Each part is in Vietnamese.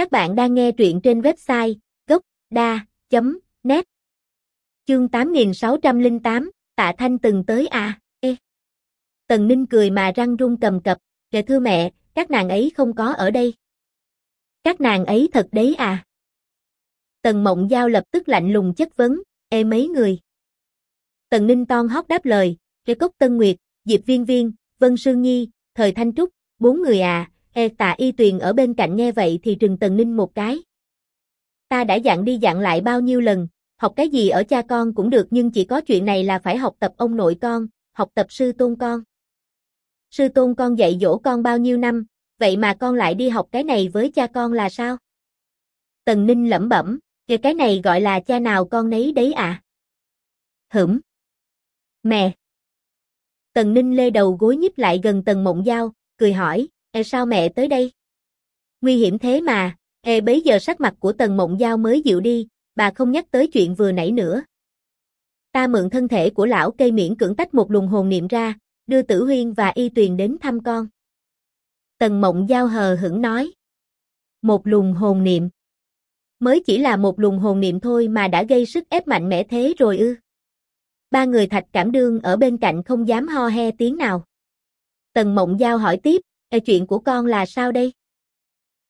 Các bạn đang nghe truyện trên website gocda.net Chương 8608, Tạ Thanh từng tới à, ê. Tần Ninh cười mà răng rung cầm cập, kệ thưa mẹ, các nàng ấy không có ở đây. Các nàng ấy thật đấy à. Tần Mộng Giao lập tức lạnh lùng chất vấn, ê mấy người. Tần Ninh ton hót đáp lời, Rê Cốc Tân Nguyệt, Diệp Viên Viên, Vân Sương Nhi, Thời Thanh Trúc, bốn người à, e tạ y tuyền ở bên cạnh nghe vậy thì trừng Tần Ninh một cái. Ta đã dặn đi dặn lại bao nhiêu lần, học cái gì ở cha con cũng được nhưng chỉ có chuyện này là phải học tập ông nội con, học tập sư tôn con. Sư tôn con dạy dỗ con bao nhiêu năm, vậy mà con lại đi học cái này với cha con là sao? Tần Ninh lẩm bẩm, kìa cái này gọi là cha nào con nấy đấy à? Hửm. Mẹ. Tần Ninh lê đầu gối nhíp lại gần Tần Mộng Giao, cười hỏi, e sao mẹ tới đây? Nguy hiểm thế mà, e bấy giờ sắc mặt của Tần Mộng Giao mới dịu đi, bà không nhắc tới chuyện vừa nãy nữa. Ta mượn thân thể của lão cây miễn cưỡng tách một luồng hồn niệm ra, đưa Tử Huyên và Y Tuyền đến thăm con. Tần Mộng Giao hờ hững nói. Một luồng hồn niệm. Mới chỉ là một luồng hồn niệm thôi mà đã gây sức ép mạnh mẽ thế rồi ư. Ba người thạch cảm đương ở bên cạnh không dám ho he tiếng nào. Tần Mộng Giao hỏi tiếp, e chuyện của con là sao đây?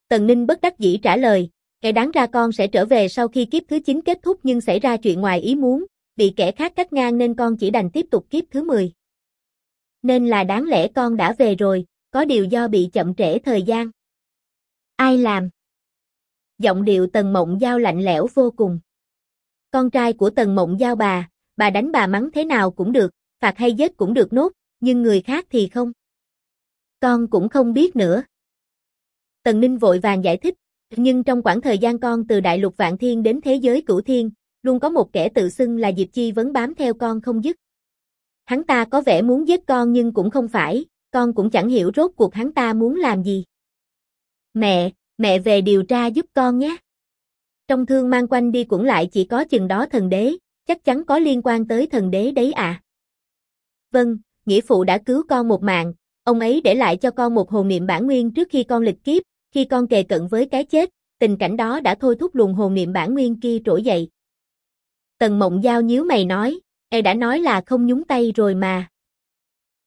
Tần Ninh bất đắc dĩ trả lời, kẻ đáng ra con sẽ trở về sau khi kiếp thứ 9 kết thúc nhưng xảy ra chuyện ngoài ý muốn, bị kẻ khác cắt ngang nên con chỉ đành tiếp tục kiếp thứ 10. Nên là đáng lẽ con đã về rồi, có điều do bị chậm trễ thời gian. Ai làm? Giọng điệu Tần Mộng Giao lạnh lẽo vô cùng. Con trai của Tần Mộng Giao bà, bà đánh bà mắng thế nào cũng được, phạt hay giết cũng được nốt, nhưng người khác thì không. Con cũng không biết nữa. Tần Ninh vội vàng giải thích, nhưng trong khoảng thời gian con từ đại lục vạn thiên đến thế giới cửu thiên, luôn có một kẻ tự xưng là Diệp Chi vấn bám theo con không dứt. Hắn ta có vẻ muốn giết con nhưng cũng không phải, con cũng chẳng hiểu rốt cuộc hắn ta muốn làm gì. Mẹ, mẹ về điều tra giúp con nhé. Trong thương mang quanh đi cũng lại chỉ có chừng đó thần đế, chắc chắn có liên quan tới thần đế đấy à. Vâng, nghĩa phụ đã cứu con một mạng, ông ấy để lại cho con một hồn niệm bản nguyên trước khi con lịch kiếp, khi con kề cận với cái chết, tình cảnh đó đã thôi thúc luồng hồn niệm bản nguyên kia trỗi dậy. Tần Mộng Giao nhíu mày nói, e đã nói là không nhúng tay rồi mà.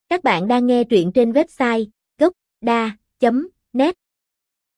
Các bạn đang nghe truyện trên website gocda.net